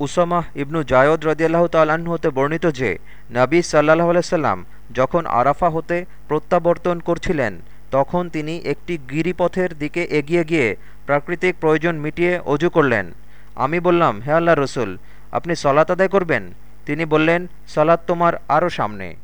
উসামাহ ইবনু জায়দ রদিয়াল্লাহ তাল্লাহ্ন হতে বর্ণিত যে, নাবী সাল্লাহ আলাইসাল্লাম যখন আরাফা হতে প্রত্যাবর্তন করছিলেন, তখন তিনি একটি গিরিপথের দিকে এগিয়ে গিয়ে প্রাকৃতিক প্রয়োজন মিটিয়ে অজু করলেন। আমি বললাম, হে আল্লাহ রসুল, আপনি সলাত আদায় করবেন? তিনি বললেন সলাৎ তোমার আরও সামনে।